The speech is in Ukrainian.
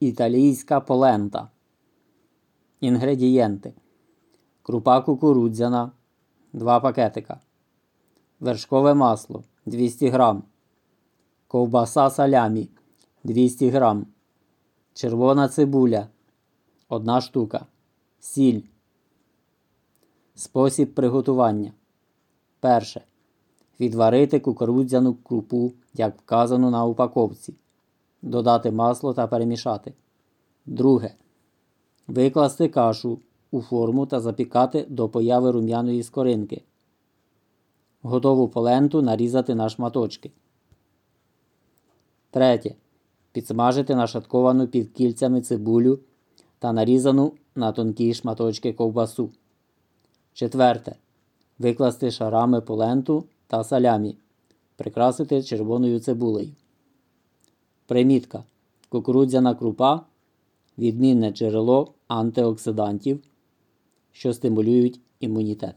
Італійська полента. Інгредієнти. Крупа кукурудзяна 2 пакетика. Вершкове масло 200 грам. Ковбаса салямі 200 грам. Червона цибуля 1 штука. Сіль. Спосіб приготування. Перше. Відварити кукурудзяну крупу, як вказано на упаковці. Додати масло та перемішати. Друге. Викласти кашу у форму та запікати до появи рум'яної скоринки. Готову поленту нарізати на шматочки. Третє. Підсмажити нашатковану під кільцями цибулю та нарізану на тонкі шматочки ковбасу. Четверте. Викласти шарами поленту та салямі. Прикрасити червоною цибулею. Примітка. Кукурудзяна крупа відмінне джерело антиоксидантів, що стимулюють імунітет.